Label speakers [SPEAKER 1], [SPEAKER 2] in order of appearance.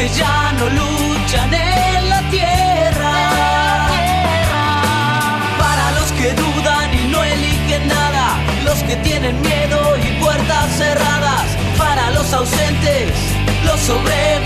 [SPEAKER 1] que ya no luchan en la tierra. Para los que dudan y no eligen nada, los que tienen miedo y puertas cerradas, para los ausentes, los obreros